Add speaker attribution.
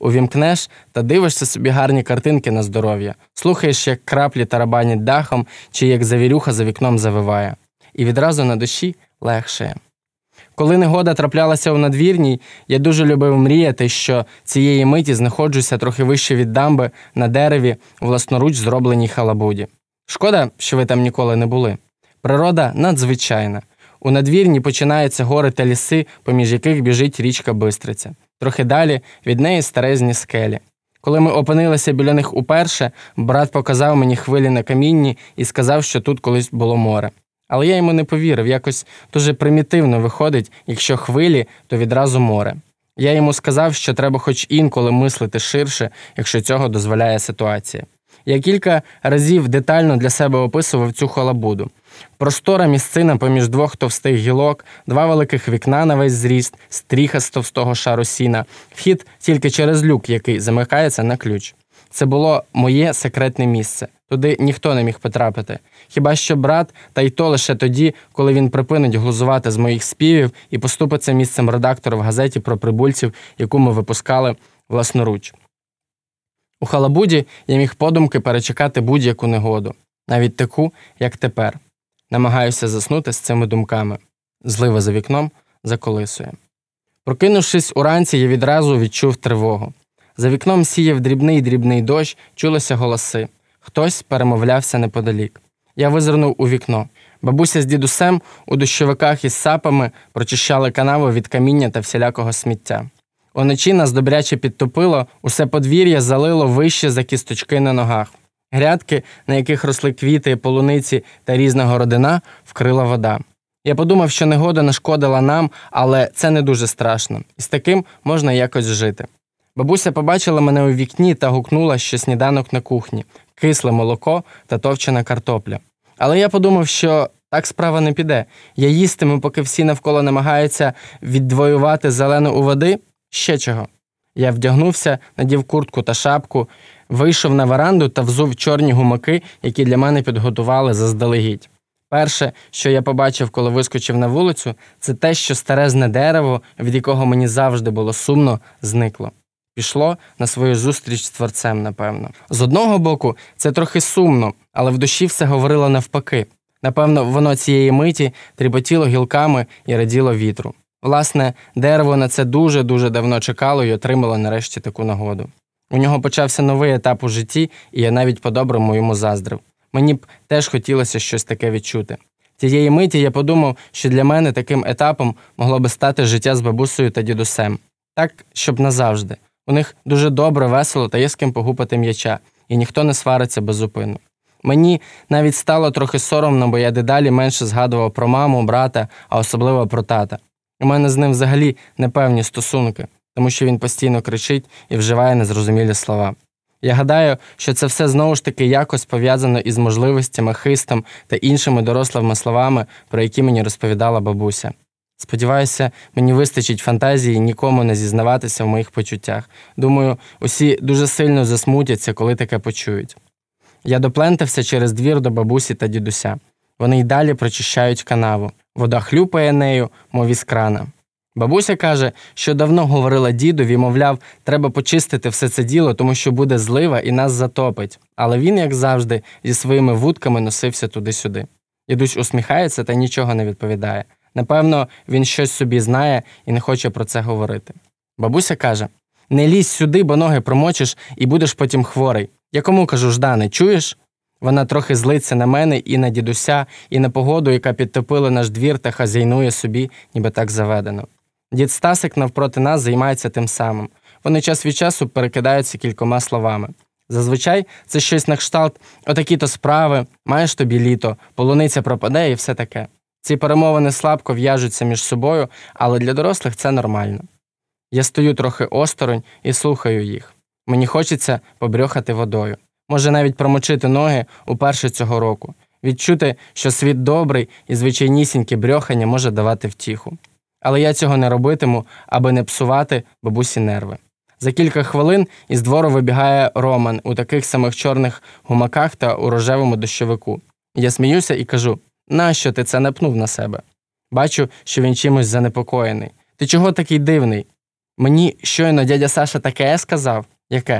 Speaker 1: увімкнеш та дивишся собі гарні картинки на здоров'я, слухаєш, як краплі тарабанять дахом, чи як завірюха за вікном завиває, і відразу на душі легшає. Коли негода траплялася у надвірній, я дуже любив мріяти, що цієї миті знаходжуся трохи вище від дамби на дереві власноруч зробленій халабуді. Шкода, що ви там ніколи не були. Природа надзвичайна. У надвірні починаються гори та ліси, поміж яких біжить річка Бистриця. Трохи далі від неї старезні скелі. Коли ми опинилися біля них уперше, брат показав мені хвилі на камінні і сказав, що тут колись було море. Але я йому не повірив, якось дуже примітивно виходить, якщо хвилі, то відразу море. Я йому сказав, що треба хоч інколи мислити ширше, якщо цього дозволяє ситуація. Я кілька разів детально для себе описував цю халабуду. Простора місцина поміж двох товстих гілок, два великих вікна на весь зріст, стріха з товстого шару сіна, вхід тільки через люк, який замикається на ключ. Це було моє секретне місце. Туди ніхто не міг потрапити. Хіба що брат, та й то лише тоді, коли він припинить глузувати з моїх співів і поступиться місцем редактора в газеті про прибульців, яку ми випускали власноруч. У халабуді я міг подумки перечекати будь-яку негоду, навіть таку, як тепер. Намагаюся заснути з цими думками. Злива за вікном заколисує. Прокинувшись уранці, я відразу відчув тривогу. За вікном сіяв дрібний дрібний дощ, чулися голоси. Хтось перемовлявся неподалік. Я визирнув у вікно. Бабуся з дідусем у дощовиках із сапами прочищали канаву від каміння та всілякого сміття. Уночі нас добряче підтопило, усе подвір'я залило вище за кісточки на ногах. Грядки, на яких росли квіти, полуниці та різна городина, вкрила вода. Я подумав, що негода нашкодила нам, але це не дуже страшно, і з таким можна якось жити. Бабуся побачила мене у вікні та гукнула, що сніданок на кухні, кисле молоко та товчена картопля. Але я подумав, що так справа не піде. Я їстиму, поки всі навколо намагаються віддвоювати зелену у води, ще чого. Я вдягнувся, надів куртку та шапку, вийшов на веранду та взув чорні гумаки, які для мене підготували заздалегідь. Перше, що я побачив, коли вискочив на вулицю, це те, що старезне дерево, від якого мені завжди було сумно, зникло. Пішло на свою зустріч з творцем, напевно. З одного боку, це трохи сумно, але в душі все говорило навпаки. Напевно, воно цієї миті тріботіло гілками і раділо вітру. Власне, дерево на це дуже-дуже давно чекало і отримало нарешті таку нагоду. У нього почався новий етап у житті, і я навіть по-доброму йому заздрив. Мені б теж хотілося щось таке відчути. Тієї миті я подумав, що для мене таким етапом могло би стати життя з бабусею та дідусем. Так, щоб назавжди. У них дуже добре, весело та є з ким погупати м'яча, і ніхто не свариться без зупину. Мені навіть стало трохи соромно, бо я дедалі менше згадував про маму, брата, а особливо про тата. У мене з ним взагалі непевні стосунки, тому що він постійно кричить і вживає незрозумілі слова. Я гадаю, що це все знову ж таки якось пов'язано із можливостями, хистом та іншими дорослими словами, про які мені розповідала бабуся. Сподіваюся, мені вистачить фантазії нікому не зізнаватися в моїх почуттях. Думаю, усі дуже сильно засмутяться, коли таке почують. Я доплентався через двір до бабусі та дідуся. Вони й далі прочищають канаву. Вода хлюпає нею, мов із крана. Бабуся каже, що давно говорила дідові, мовляв, треба почистити все це діло, тому що буде злива і нас затопить. Але він, як завжди, зі своїми вудками носився туди-сюди. Дідусь усміхається та нічого не відповідає. Напевно, він щось собі знає і не хоче про це говорити. Бабуся каже: не лізь сюди, бо ноги промочиш і будеш потім хворий. Я кому кажу, Ждане, чуєш? Вона трохи злиться на мене і на дідуся, і на погоду, яка підтопила наш двір та хазяйнує собі, ніби так заведено. Дід Стасик навпроти нас займається тим самим. Вони час від часу перекидаються кількома словами. Зазвичай це щось на кшталт, отакі то справи, маєш тобі літо, полуниця пропаде і все таке. Ці перемовини слабко в'яжуться між собою, але для дорослих це нормально. Я стою трохи осторонь і слухаю їх. Мені хочеться побрьохати водою, може навіть промочити ноги уперше цього року, відчути, що світ добрий і звичайнісіньке брьохання може давати втіху. Але я цього не робитиму, аби не псувати бабусі нерви. За кілька хвилин із двору вибігає Роман у таких самих чорних гумаках та у рожевому дощовику. Я сміюся і кажу нащо ти це напнув на себе? Бачу, що він чимось занепокоєний. Ти чого такий дивний? Мені щойно дядя Саша таке сказав, яке